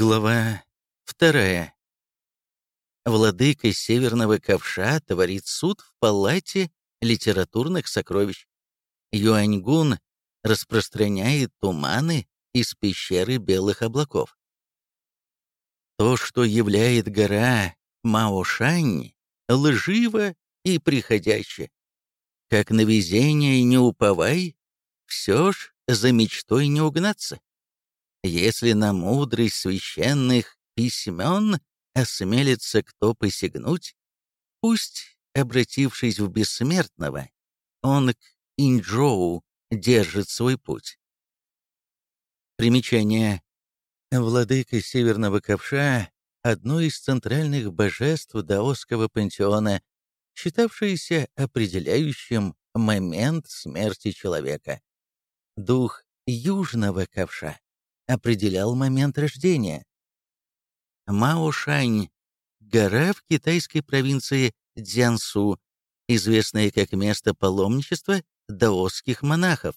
Глава вторая. Владыка Северного Ковша творит суд в палате литературных сокровищ. Юаньгун распространяет туманы из пещеры белых облаков. То, что являет гора Маошань, лживо и приходяще. Как на везение не уповай, все ж за мечтой не угнаться. Если на мудрость священных письмен осмелится кто посягнуть, пусть, обратившись в бессмертного, он к Инджоу держит свой путь. Примечание. Владыка Северного Ковша — одно из центральных божеств даосского пантеона, считавшееся определяющим момент смерти человека. Дух Южного Ковша определял момент рождения. Маошань – гора в китайской провинции Дзянсу, известная как место паломничества даосских монахов.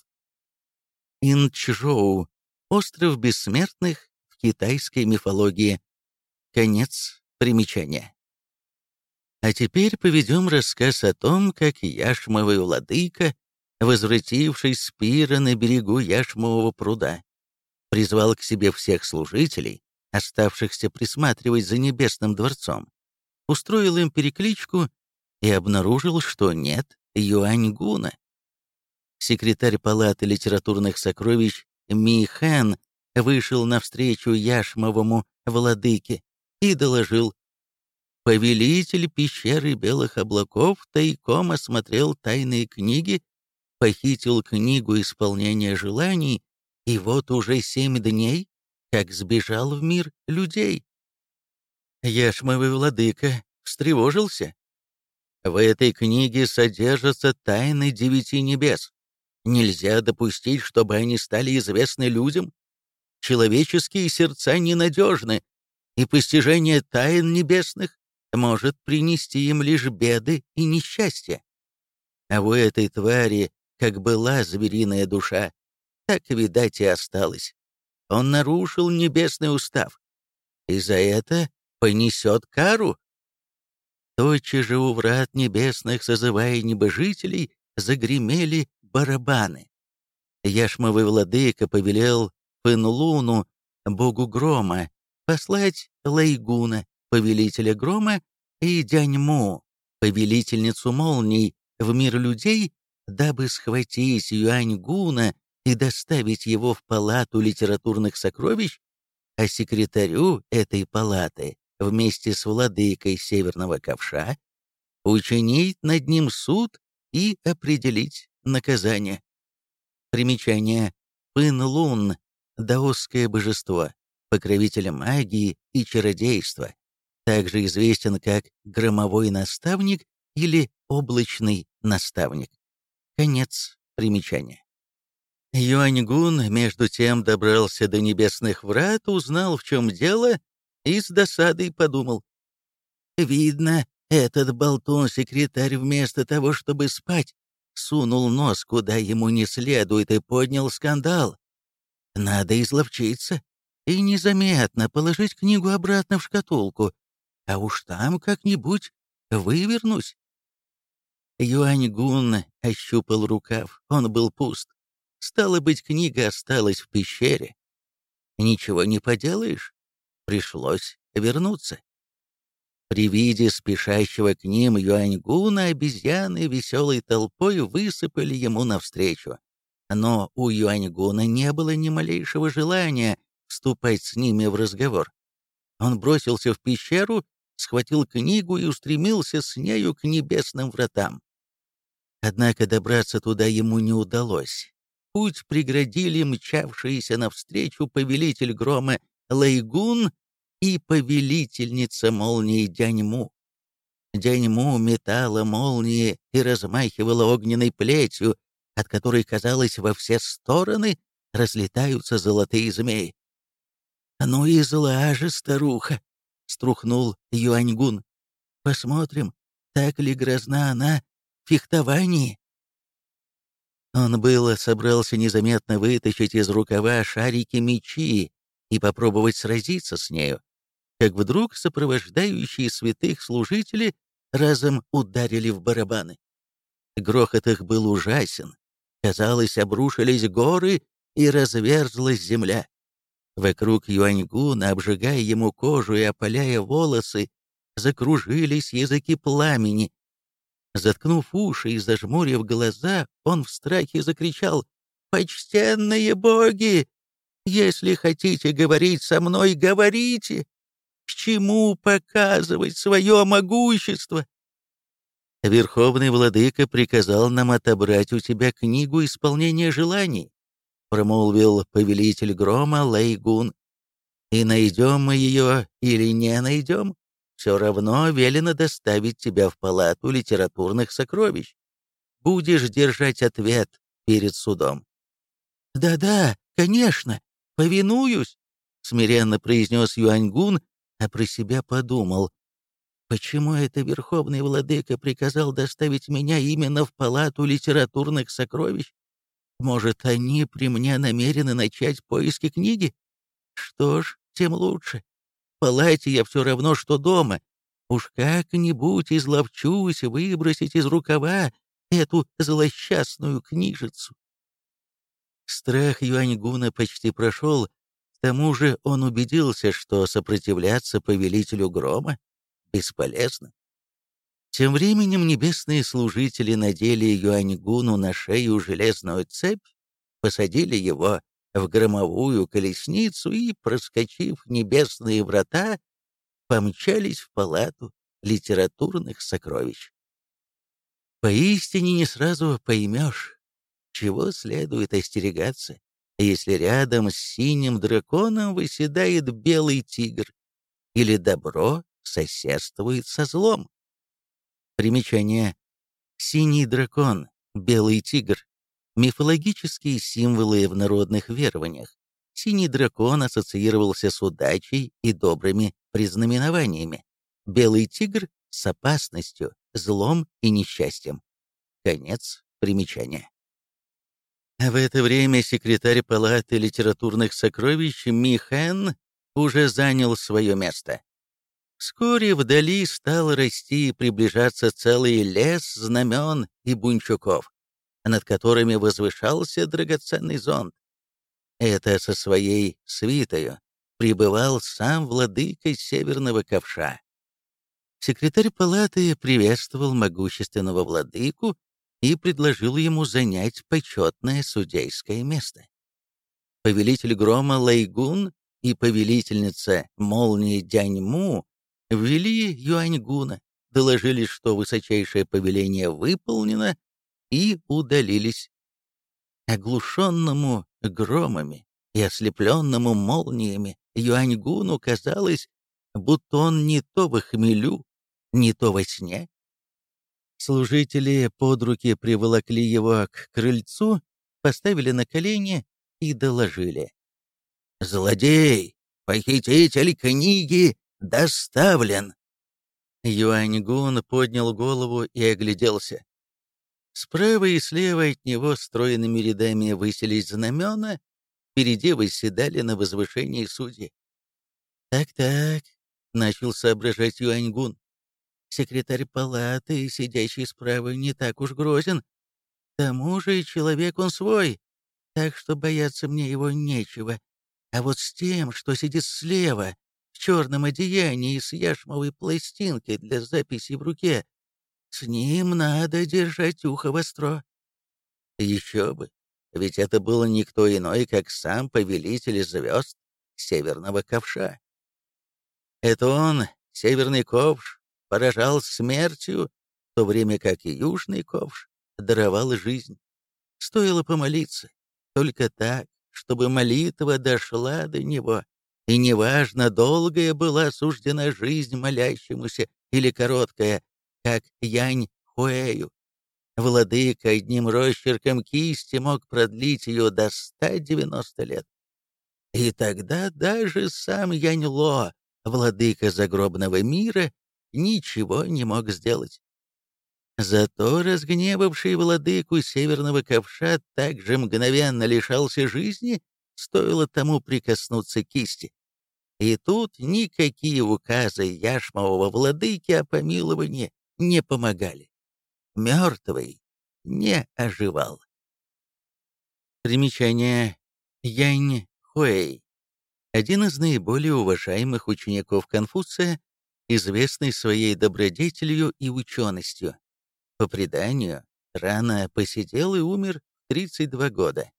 Инчжоу – остров бессмертных в китайской мифологии. Конец примечания. А теперь поведем рассказ о том, как Яшмовый владыка, возвратившись с пира на берегу Яшмового пруда, призвал к себе всех служителей, оставшихся присматривать за Небесным дворцом, устроил им перекличку и обнаружил, что нет Юаньгуна. Секретарь палаты литературных сокровищ Ми Хэн вышел навстречу Яшмовому владыке и доложил, «Повелитель пещеры белых облаков тайком осмотрел тайные книги, похитил книгу исполнения желаний и вот уже семь дней, как сбежал в мир людей. Яшмовый владыка встревожился. В этой книге содержатся тайны девяти небес. Нельзя допустить, чтобы они стали известны людям. Человеческие сердца ненадежны, и постижение тайн небесных может принести им лишь беды и несчастья. А у этой твари, как была звериная душа, так, видать, и осталось. Он нарушил небесный устав. И за это понесет кару. Тотчас же у врат небесных, созывая небожителей, загремели барабаны. Яшмовый владыка повелел Пенлуну, богу грома, послать Лайгуна, повелителя грома, и Дяньму, повелительницу молний, в мир людей, дабы схватить Юаньгуна и доставить его в палату литературных сокровищ, а секретарю этой палаты вместе с владыкой Северного Ковша учинить над ним суд и определить наказание. Примечание. Пын-Лун – даосское божество, покровитель магии и чародейства, также известен как громовой наставник или облачный наставник. Конец примечания. Юаньгун, между тем, добрался до небесных врат, узнал, в чем дело, и с досадой подумал. «Видно, этот болтун-секретарь вместо того, чтобы спать, сунул нос, куда ему не следует, и поднял скандал. Надо изловчиться и незаметно положить книгу обратно в шкатулку, а уж там как-нибудь вывернусь». Юаньгун ощупал рукав, он был пуст. Стало быть, книга осталась в пещере. Ничего не поделаешь. Пришлось вернуться. При виде спешащего к ним Юаньгуна обезьяны веселой толпой высыпали ему навстречу. Но у Юаньгуна не было ни малейшего желания вступать с ними в разговор. Он бросился в пещеру, схватил книгу и устремился с нею к небесным вратам. Однако добраться туда ему не удалось. Путь преградили мчавшиеся навстречу повелитель грома Лайгун и повелительница молнии Дяньму. Дяньму метала молнии и размахивала огненной плетью, от которой, казалось, во все стороны разлетаются золотые змеи. «Ну и зла же, старуха!» — струхнул Юаньгун. «Посмотрим, так ли грозна она в фехтовании?» Он было собрался незаметно вытащить из рукава шарики мечи и попробовать сразиться с нею, как вдруг сопровождающие святых служители разом ударили в барабаны. Грохот их был ужасен. Казалось, обрушились горы и разверзлась земля. Вокруг Юаньгуна, обжигая ему кожу и опаляя волосы, закружились языки пламени. Заткнув уши и зажмурив глаза, он в страхе закричал «Почтенные боги! Если хотите говорить со мной, говорите! К чему показывать свое могущество?» Верховный Владыка приказал нам отобрать у тебя книгу исполнения желаний, промолвил повелитель грома Лейгун. И найдем мы ее или не найдем, все равно велено доставить тебя в палату литературных сокровищ. Будешь держать ответ перед судом. «Да-да, конечно, повинуюсь», — смиренно произнес Юаньгун, а про себя подумал. «Почему это Верховный Владыка приказал доставить меня именно в палату литературных сокровищ? Может, они при мне намерены начать поиски книги? Что ж, тем лучше палате я все равно, что дома. Уж как-нибудь изловчусь выбросить из рукава эту злосчастную книжицу. Страх Юаньгуна почти прошел, к тому же он убедился, что сопротивляться повелителю грома бесполезно. Тем временем небесные служители надели Юаньгуну на шею железную цепь, посадили его в громовую колесницу и, проскочив небесные врата, помчались в палату литературных сокровищ. Поистине не сразу поймешь, чего следует остерегаться, если рядом с синим драконом выседает белый тигр, или добро соседствует со злом. Примечание. Синий дракон, белый тигр Мифологические символы в народных верованиях. Синий дракон ассоциировался с удачей и добрыми признаменованиями. Белый тигр — с опасностью, злом и несчастьем. Конец примечания. В это время секретарь Палаты литературных сокровищ Михен уже занял свое место. Вскоре вдали стал расти и приближаться целый лес знамен и бунчуков над которыми возвышался драгоценный зонт. Это со своей свитою пребывал сам владыка Северного Ковша. Секретарь палаты приветствовал могущественного владыку и предложил ему занять почетное судейское место. Повелитель грома Лайгун и повелительница молнии Дяньму ввели Юаньгуна, доложили, что высочайшее повеление выполнено, и удалились. Оглушенному громами и ослепленному молниями Юаньгуну казалось, будто он не то в хмелю, не то во сне. Служители под руки приволокли его к крыльцу, поставили на колени и доложили. «Злодей! Похититель книги доставлен!» Юаньгун поднял голову и огляделся. Справа и слева от него стройными рядами высились знамена, впереди восседали на возвышении судьи. «Так-так», — начал соображать Юаньгун, — «секретарь палаты, сидящий справа, не так уж грозен. К тому же человек он свой, так что бояться мне его нечего. А вот с тем, что сидит слева, в черном одеянии с яшмовой пластинкой для записи в руке, с ним надо держать ухо востро. Еще бы, ведь это было никто иной, как сам повелитель звезд Северного Ковша. Это он, Северный Ковш, поражал смертью, в то время как и Южный Ковш даровал жизнь. Стоило помолиться, только так, чтобы молитва дошла до него, и неважно, долгая была суждена жизнь молящемуся или короткая, как Янь Хуэю. Владыка одним росчерком кисти мог продлить ее до 190 лет. И тогда даже сам Янь Ло, владыка загробного мира, ничего не мог сделать. Зато разгневавший владыку Северного Ковша также мгновенно лишался жизни стоило тому прикоснуться кисти. И тут никакие указы яшмового владыки о помиловании не помогали. Мертвый не оживал. Примечание. Янь Хуэй. Один из наиболее уважаемых учеников Конфуция, известный своей добродетелью и ученостью. По преданию, рано посидел и умер в 32 года.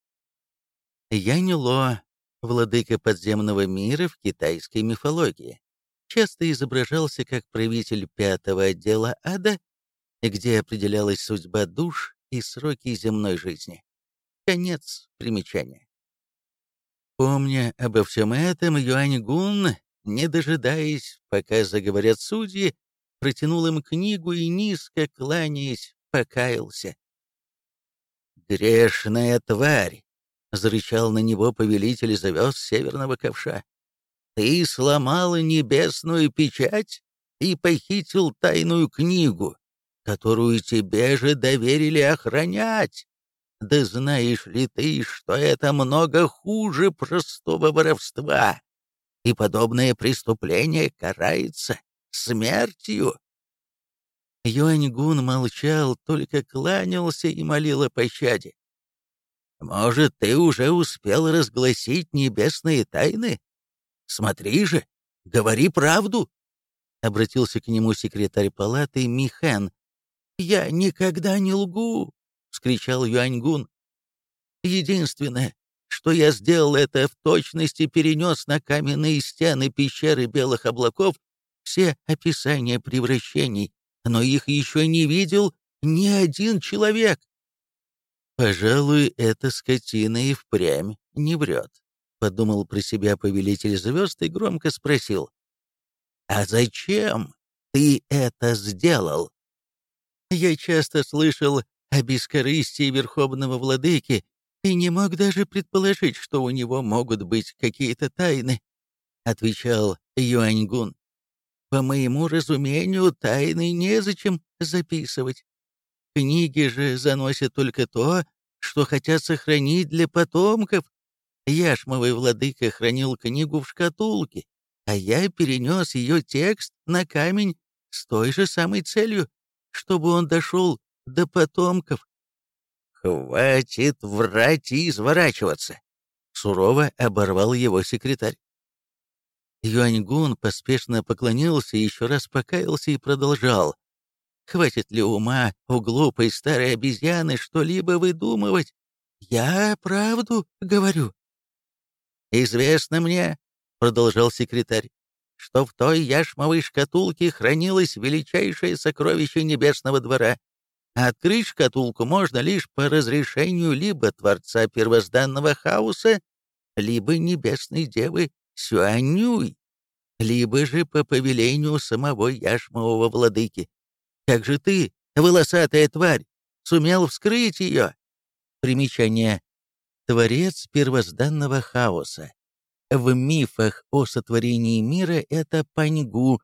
Янь Ло, владыка подземного мира в китайской мифологии, часто изображался как правитель пятого отдела ада, где определялась судьба душ и сроки земной жизни. Конец примечания. Помня обо всем этом, Юань Гун, не дожидаясь, пока заговорят судьи, протянул им книгу и, низко кланяясь, покаялся. «Грешная тварь!» — зарычал на него повелитель звезд северного ковша. «Ты сломала небесную печать и похитил тайную книгу, которую тебе же доверили охранять. Да знаешь ли ты, что это много хуже простого воровства, и подобное преступление карается смертью?» Юаньгун молчал, только кланялся и молил о пощаде. «Может, ты уже успел разгласить небесные тайны? Смотри же, говори правду!» Обратился к нему секретарь палаты Михан. «Я никогда не лгу!» — вскричал Юаньгун. «Единственное, что я сделал, это в точности перенес на каменные стены пещеры белых облаков все описания превращений, но их еще не видел ни один человек. «Пожалуй, эта скотина и впрямь не врет», — подумал про себя повелитель звезд и громко спросил. «А зачем ты это сделал?» Я часто слышал о бескорыстии Верховного Владыки и не мог даже предположить, что у него могут быть какие-то тайны, — отвечал Юаньгун. По моему разумению, тайны незачем записывать. Книги же заносят только то, что хотят сохранить для потомков. Яшмовый владыка хранил книгу в шкатулке, а я перенес ее текст на камень с той же самой целью, чтобы он дошел до потомков. «Хватит врать и изворачиваться!» — сурово оборвал его секретарь. Юаньгун поспешно поклонился, еще раз покаялся и продолжал. «Хватит ли ума у глупой старой обезьяны что-либо выдумывать? Я правду говорю». «Известно мне», — продолжал секретарь, «что в той яшмовой шкатулке хранилось величайшее сокровище Небесного двора. Открыть шкатулку можно лишь по разрешению либо Творца первозданного хаоса, либо Небесной Девы Сюанюй, либо же по повелению самого яшмового владыки. Как же ты, волосатая тварь, сумел вскрыть ее? Примечание. Творец первозданного хаоса. В мифах о сотворении мира это Паньгу,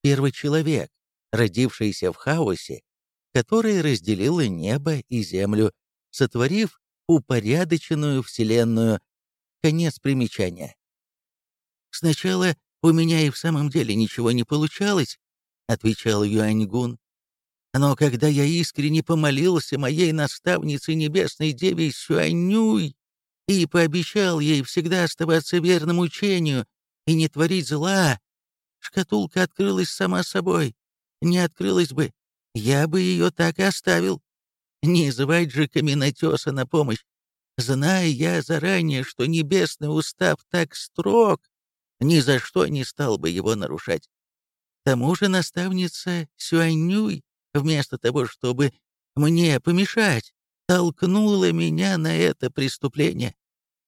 первый человек, родившийся в хаосе, который разделил небо и землю, сотворив упорядоченную вселенную. Конец примечания. «Сначала у меня и в самом деле ничего не получалось», — отвечал Юаньгун. «Но когда я искренне помолился моей наставнице Небесной Деве Сюанюй и пообещал ей всегда оставаться верным учению и не творить зла, шкатулка открылась сама собой. Не открылась бы, я бы ее так и оставил. Не звать же каменотеса на помощь. Зная я заранее, что небесный устав так строг, ни за что не стал бы его нарушать. К тому же наставница Сюанюй, вместо того, чтобы мне помешать, толкнула меня на это преступление.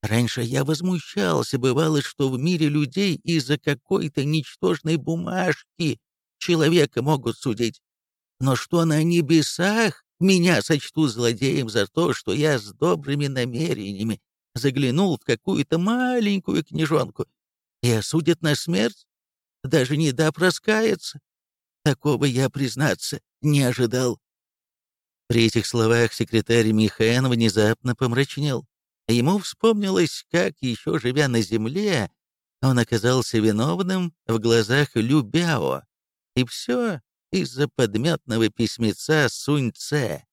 Раньше я возмущался, бывало, что в мире людей из-за какой-то ничтожной бумажки человека могут судить. Но что на небесах меня сочтут злодеем за то, что я с добрыми намерениями заглянул в какую-то маленькую книжонку, и осудят на смерть, даже не дав раскаяться. Такого я, признаться, не ожидал. При этих словах секретарь Михаэн внезапно помрачнел. Ему вспомнилось, как, еще живя на земле, он оказался виновным в глазах Любяо. И все из-за подметного письмеца Сунь-Це.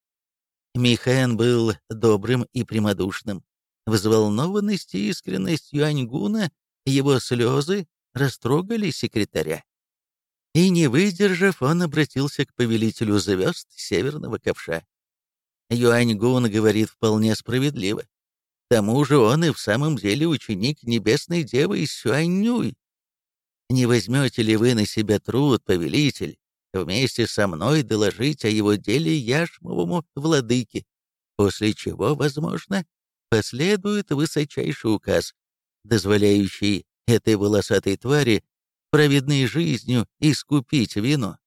Михаэн был добрым и прямодушным. Взволнованность и искренность Юаньгуна, его слезы растрогали секретаря. И не выдержав, он обратился к повелителю звезд Северного Ковша. Юаньгун говорит вполне справедливо. Тому же он и в самом деле ученик Небесной Девы Сюаньнюй. Не возьмете ли вы на себя труд, повелитель, вместе со мной доложить о его деле яшмовому владыке, после чего, возможно, последует высочайший указ, дозволяющий этой волосатой твари праведной жизнью искупить вину.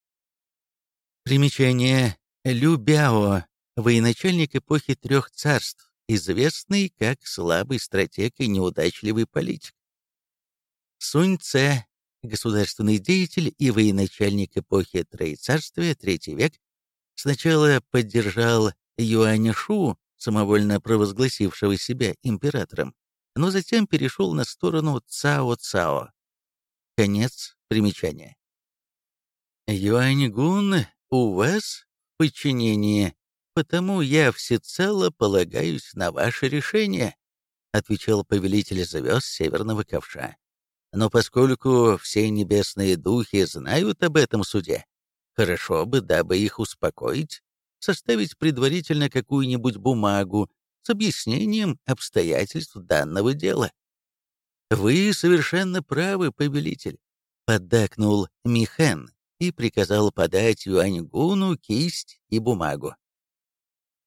Примечание. Любяо, военачальник эпохи трех царств, известный как слабый стратег и неудачливый политик. Сунь Це, государственный деятель и военачальник эпохи Троецарствия, третий век, сначала поддержал Юаня Шу, самовольно провозгласившего себя императором, но затем перешел на сторону Цао-Цао. Конец примечания. Юаньгун у вас в подчинении, потому я всецело полагаюсь на ваше решение, отвечал повелитель звезд Северного Ковша. Но поскольку все небесные духи знают об этом суде, хорошо бы, дабы их успокоить, составить предварительно какую-нибудь бумагу с объяснением обстоятельств данного дела. «Вы совершенно правы, повелитель», — поддакнул Михен и приказал подать Юаньгуну кисть и бумагу.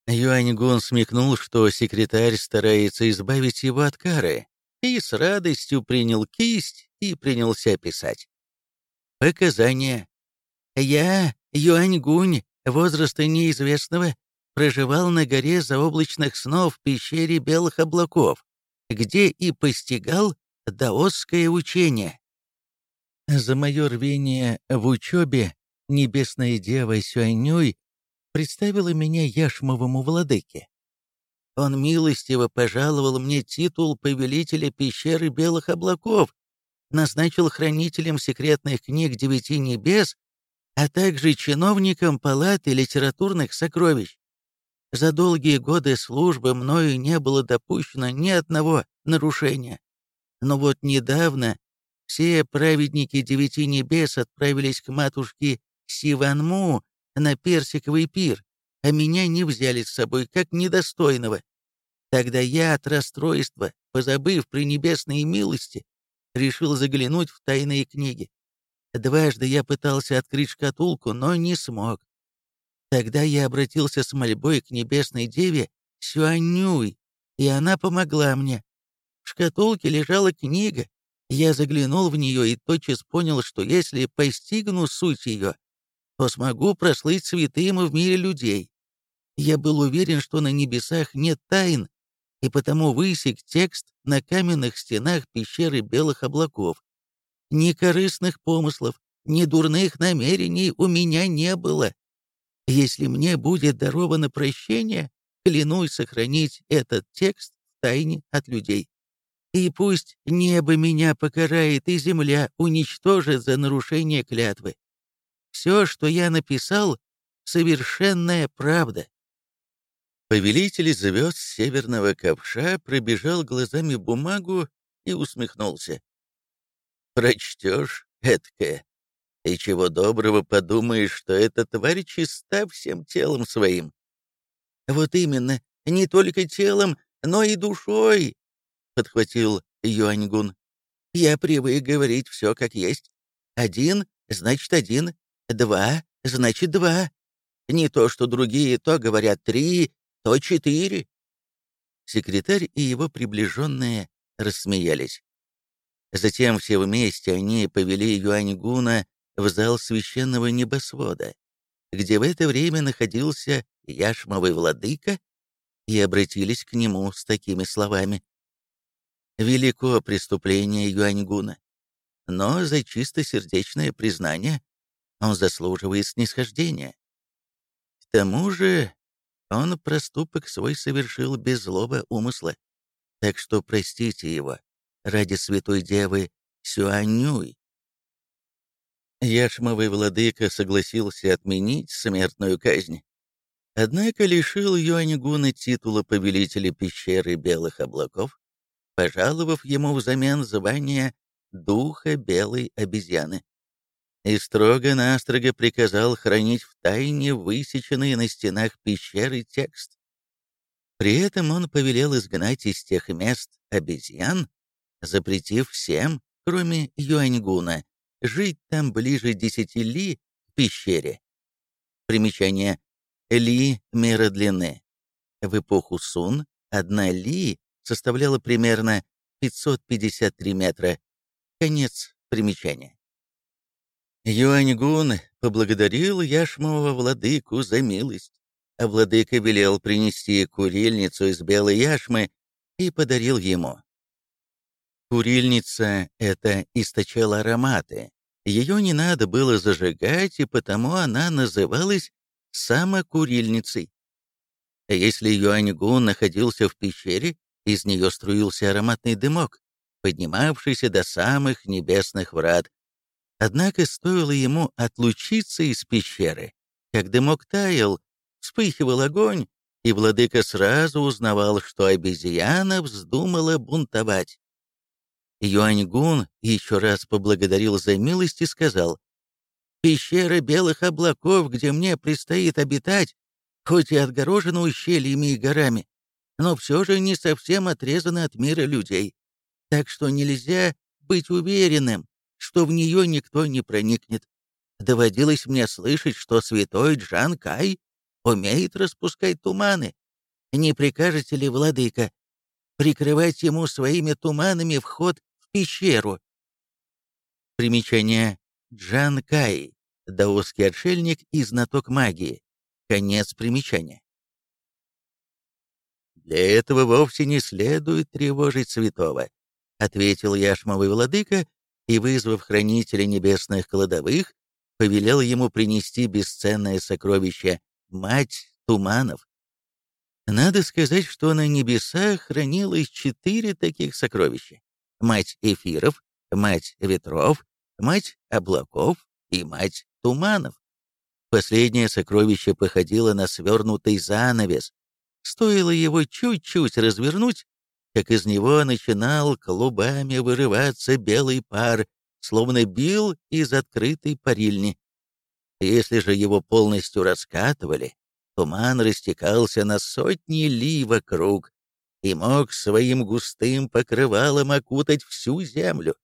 Юаньгун смекнул, что секретарь старается избавить его от кары, и с радостью принял кисть и принялся писать. Показания. «Я, Юаньгунь, возраста неизвестного, проживал на горе заоблачных снов в пещере белых облаков, где и постигал даосское учение. За мое рвение в учебе небесная дева Сюанюй представила меня яшмовому владыке. Он милостиво пожаловал мне титул повелителя пещеры белых облаков, назначил хранителем секретных книг девяти небес, а также чиновником палаты литературных сокровищ. За долгие годы службы мною не было допущено ни одного нарушения. Но вот недавно все праведники девяти небес отправились к матушке Сиванму на персиковый пир, а меня не взяли с собой как недостойного. Тогда я от расстройства, позабыв при небесной милости, решил заглянуть в тайные книги. Дважды я пытался открыть шкатулку, но не смог. Тогда я обратился с мольбой к небесной деве Сюанюй, и она помогла мне. В шкатулке лежала книга. Я заглянул в нее и тотчас понял, что если постигну суть ее, то смогу прослыть святым в мире людей. Я был уверен, что на небесах нет тайн, и потому высек текст на каменных стенах пещеры белых облаков. Ни корыстных помыслов, ни дурных намерений у меня не было. Если мне будет даровано прощение, клянусь сохранить этот текст в тайне от людей. И пусть небо меня покарает, и земля уничтожит за нарушение клятвы. Все, что я написал, совершенная правда. Повелитель звезд северного ковша пробежал глазами бумагу и усмехнулся. «Прочтешь, эткое, и чего доброго подумаешь, что эта тварь чиста всем телом своим». «Вот именно, не только телом, но и душой», — подхватил Юаньгун. «Я привык говорить все как есть. Один — значит один, два — значит два. Не то, что другие то говорят три, то четыре. Секретарь и его приближенные рассмеялись. Затем все вместе они повели Юаньгуна в зал священного небосвода, где в это время находился яшмовый владыка, и обратились к нему с такими словами. «Велико преступление Юаньгуна, но за чистосердечное признание он заслуживает снисхождения. К тому же он проступок свой совершил без злого умысла. так что простите его ради святой девы Сюанюй. Яшмовый владыка согласился отменить смертную казнь, однако лишил Юаньгуна титула повелителя пещеры Белых облаков, пожаловав ему взамен звание Духа Белой обезьяны и строго-настрого приказал хранить в тайне высеченный на стенах пещеры текст. При этом он повелел изгнать из тех мест обезьян, запретив всем, кроме Юаньгуна, жить там ближе десяти ли к пещере. Примечание. Ли — мера длины. В эпоху Сун одна ли составляла примерно 553 метра. Конец примечания. Юаньгун поблагодарил яшмового владыку за милость, а владыка велел принести курильницу из белой яшмы и подарил ему. Курильница эта источала ароматы. Ее не надо было зажигать, и потому она называлась самокурильницей. Если Юаньгун находился в пещере, из нее струился ароматный дымок, поднимавшийся до самых небесных врат, Однако стоило ему отлучиться из пещеры, как дымок таял, вспыхивал огонь, и владыка сразу узнавал, что обезьяна вздумала бунтовать. Юаньгун еще раз поблагодарил за милость и сказал, «Пещера белых облаков, где мне предстоит обитать, хоть и отгорожена ущельями и горами, но все же не совсем отрезана от мира людей, так что нельзя быть уверенным, что в нее никто не проникнет. Доводилось мне слышать, что святой Джан Кай умеет распускать туманы. Не прикажете ли, владыка, прикрывать ему своими туманами вход в пещеру? Примечание. Джан Кай, даосский отшельник и знаток магии. Конец примечания. «Для этого вовсе не следует тревожить святого», — ответил яшмовый владыка и, вызвав хранителя небесных кладовых, повелел ему принести бесценное сокровище — мать туманов. Надо сказать, что на небесах хранилось четыре таких сокровища — мать эфиров, мать ветров, мать облаков и мать туманов. Последнее сокровище походило на свернутый занавес. Стоило его чуть-чуть развернуть, как из него начинал клубами вырываться белый пар, словно бил из открытой парильни. Если же его полностью раскатывали, туман растекался на сотни ли вокруг и мог своим густым покрывалом окутать всю землю.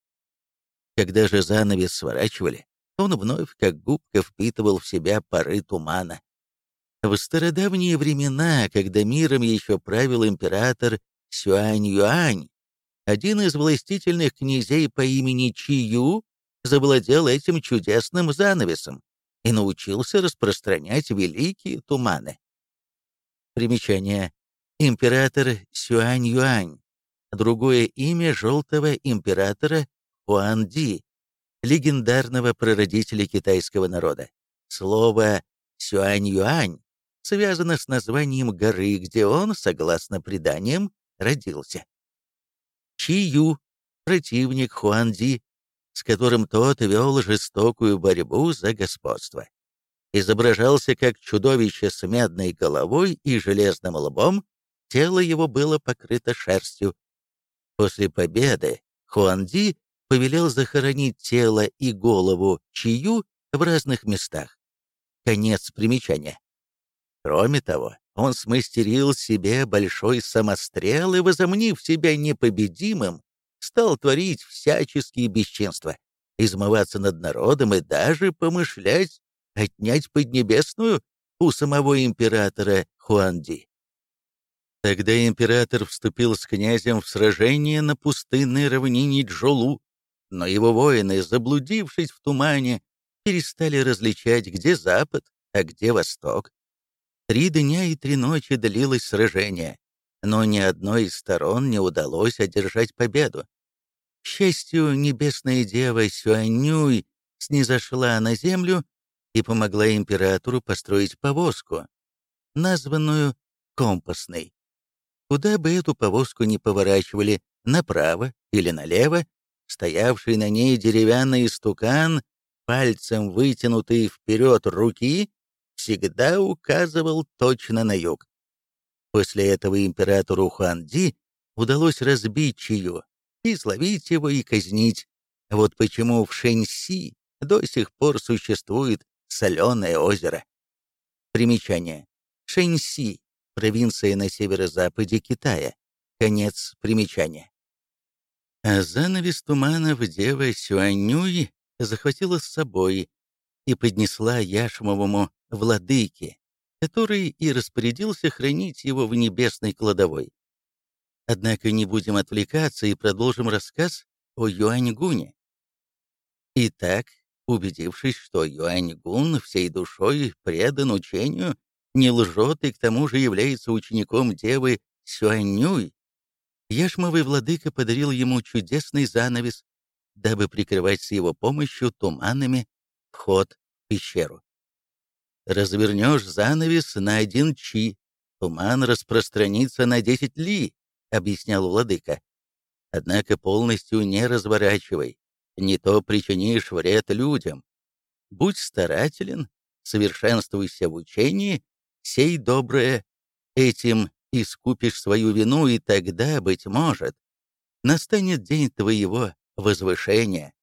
Когда же занавес сворачивали, он вновь как губка впитывал в себя пары тумана. В стародавние времена, когда миром еще правил император Сюань-Юань, один из властительных князей по имени Чию, завладел этим чудесным занавесом и научился распространять великие туманы. Примечание. Император Сюань-Юань. Другое имя желтого императора Хуан-Ди, легендарного прародителя китайского народа. Слово Сюань-Юань связано с названием горы, где он, согласно преданиям, родился. Чию, противник Хуанди, с которым тот вел жестокую борьбу за господство. Изображался как чудовище с медной головой и железным лбом, тело его было покрыто шерстью. После победы Хуанди повелел захоронить тело и голову Чию в разных местах. Конец примечания. Кроме того, он смастерил себе большой самострел и, возомнив себя непобедимым, стал творить всяческие бесчинства, измываться над народом и даже помышлять отнять Поднебесную у самого императора Хуанди. Тогда император вступил с князем в сражение на пустынной равнине Джолу, но его воины, заблудившись в тумане, перестали различать, где запад, а где восток, Три дня и три ночи длилось сражение, но ни одной из сторон не удалось одержать победу. К счастью, небесная дева Сюанюй снизошла на землю и помогла императору построить повозку, названную «компасной». Куда бы эту повозку ни поворачивали, направо или налево, стоявший на ней деревянный стукан, пальцем вытянутый вперед руки, всегда указывал точно на юг. После этого императору Хуанди удалось разбить Чию, и словить его, и казнить. Вот почему в Шэньси до сих пор существует соленое озеро. Примечание. Шэньси — провинция на северо-западе Китая. Конец примечания. А занавес туманов дева Сюанюй захватила с собой и поднесла Яшмовому владыке, который и распорядился хранить его в небесной кладовой. Однако не будем отвлекаться и продолжим рассказ о Юаньгуне. Итак, убедившись, что Юаньгун всей душой предан учению, не лжет и к тому же является учеником девы Сюаньюй, Яшмовый владыка подарил ему чудесный занавес, дабы прикрывать с его помощью туманами вход в пещеру. Развернешь занавес на один чи, туман распространится на десять ли, объяснял владыка. Однако полностью не разворачивай, не то причинишь вред людям. Будь старателен, совершенствуйся в учении, сей доброе, этим искупишь свою вину, и тогда, быть может, настанет день твоего возвышения.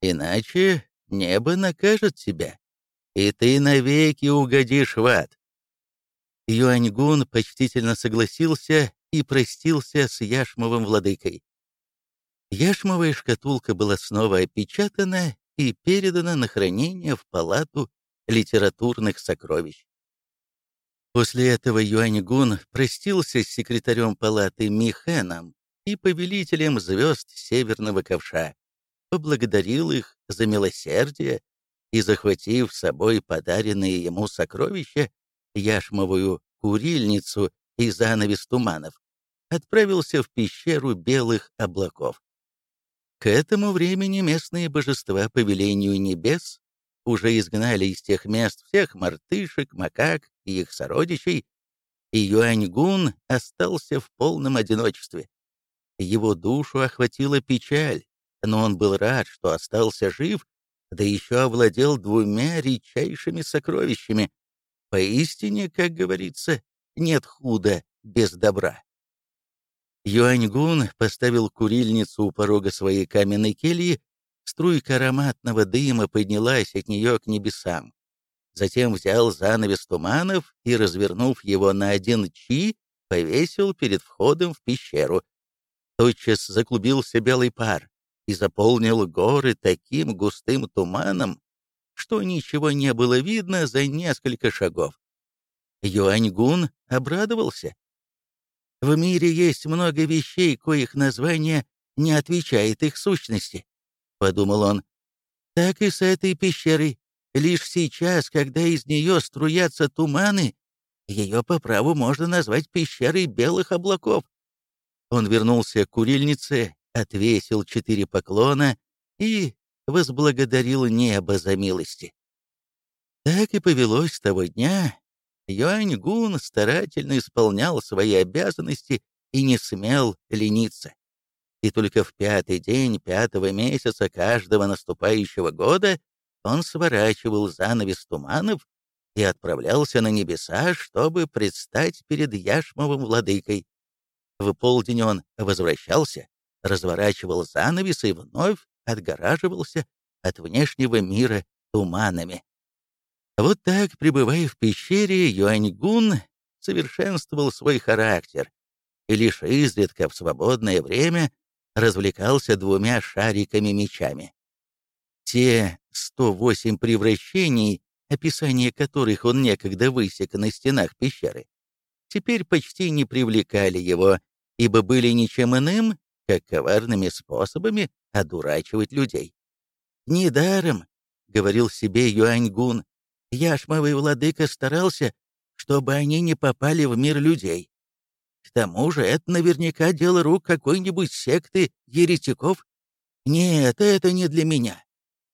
Иначе небо накажет тебя, и ты навеки угодишь в ад. Юаньгун почтительно согласился и простился с Яшмовым владыкой. Яшмовая шкатулка была снова опечатана и передана на хранение в палату литературных сокровищ. После этого Юаньгун простился с секретарем палаты Михеном и повелителем звезд Северного Ковша, поблагодарил их за милосердие и, захватив с собой подаренные ему сокровища, яшмовую курильницу и занавес туманов, отправился в пещеру белых облаков. К этому времени местные божества по велению небес уже изгнали из тех мест всех мартышек, макак и их сородичей, и Юаньгун остался в полном одиночестве. Его душу охватила печаль, но он был рад, что остался жив, да еще овладел двумя редчайшими сокровищами. Поистине, как говорится, нет худа без добра. Юаньгун поставил курильницу у порога своей каменной кельи Струйка ароматного дыма поднялась от нее к небесам. Затем взял занавес туманов и, развернув его на один чи, повесил перед входом в пещеру. Тотчас заклубился белый пар и заполнил горы таким густым туманом, что ничего не было видно за несколько шагов. Юаньгун обрадовался. В мире есть много вещей, коих название не отвечает их сущности. — подумал он. «Так и с этой пещерой. Лишь сейчас, когда из нее струятся туманы, ее по праву можно назвать пещерой белых облаков». Он вернулся к курильнице, отвесил четыре поклона и возблагодарил небо за милости. Так и повелось с того дня. Юань Гун старательно исполнял свои обязанности и не смел лениться и только в пятый день пятого месяца каждого наступающего года он сворачивал занавес туманов и отправлялся на небеса, чтобы предстать перед Яшмовым владыкой. В полдень он возвращался, разворачивал занавес и вновь отгораживался от внешнего мира туманами. Вот так, пребывая в пещере, Юаньгун совершенствовал свой характер, и лишь изредка в свободное время развлекался двумя шариками-мечами. Те 108 превращений, описание которых он некогда высек на стенах пещеры, теперь почти не привлекали его, ибо были ничем иным, как коварными способами одурачивать людей. «Недаром», — говорил себе Юаньгун, — «яшмовый владыка старался, чтобы они не попали в мир людей. К тому же это наверняка дело рук какой-нибудь секты еретиков. Нет, это не для меня.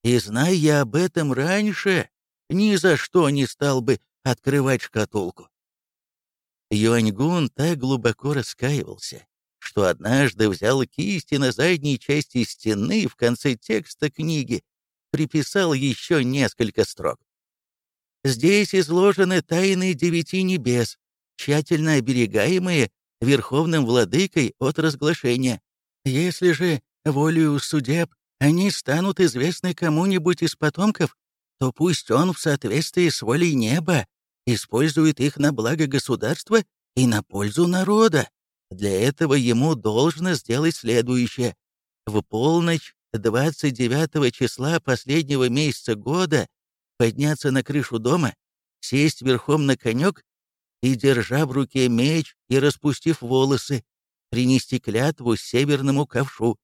И зная я об этом раньше, ни за что не стал бы открывать шкатулку. Юаньгун так глубоко раскаивался, что однажды взял кисти на задней части стены в конце текста книги, приписал еще несколько строк. Здесь изложены тайны девяти небес, тщательно оберегаемые Верховным Владыкой от разглашения. Если же волею судеб они станут известны кому-нибудь из потомков, то пусть он в соответствии с волей неба использует их на благо государства и на пользу народа. Для этого ему должно сделать следующее. В полночь 29 числа последнего месяца года подняться на крышу дома, сесть верхом на конек и, держа в руке меч и распустив волосы, принести клятву северному ковшу.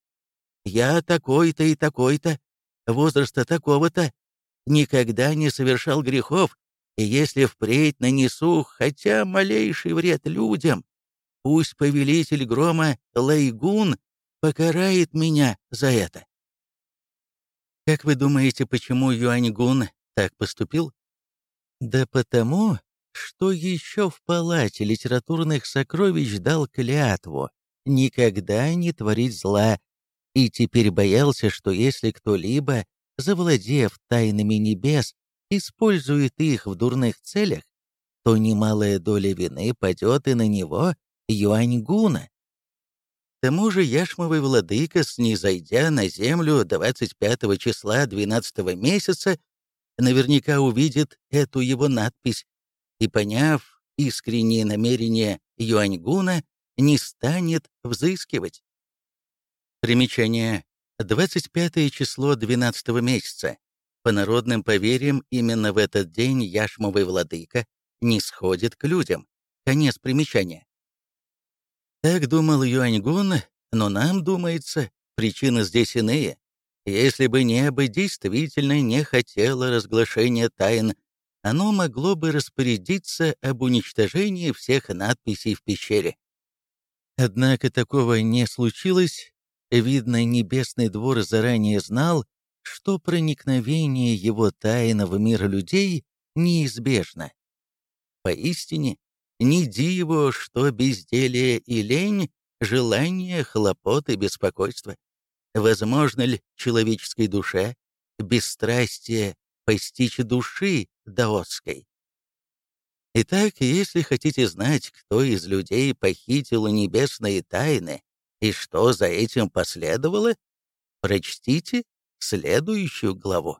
«Я такой-то и такой-то, возраста такого-то, никогда не совершал грехов, и если впредь нанесу хотя малейший вред людям, пусть повелитель грома Лайгун покарает меня за это». Как вы думаете, почему Юаньгун так поступил? Да потому, что еще в палате литературных сокровищ дал клятву никогда не творить зла, и теперь боялся, что если кто-либо, завладев тайнами небес, использует их в дурных целях, то немалая доля вины падет и на него, Юаньгуна. К тому же Яшмовый владыка, снизойдя на землю 25 числа 12 месяца, наверняка увидит эту его надпись и, поняв искреннее намерение Юаньгуна, не станет взыскивать. Примечание. 25 число 12 месяца. По народным поверьям, именно в этот день Яшмовый владыка не сходит к людям. Конец примечания. Так думал Юаньгун, но нам, думается, причины здесь иные. Если бы небо действительно не хотело разглашения тайн, оно могло бы распорядиться об уничтожении всех надписей в пещере. Однако такого не случилось. Видно, Небесный двор заранее знал, что проникновение его тайны в мир людей неизбежно. Поистине, не диво, что безделие и лень, желание, хлопот и беспокойство. Возможно ли человеческой душе бесстрастие постичь души даотской? Итак, если хотите знать, кто из людей похитил небесные тайны и что за этим последовало, прочтите следующую главу.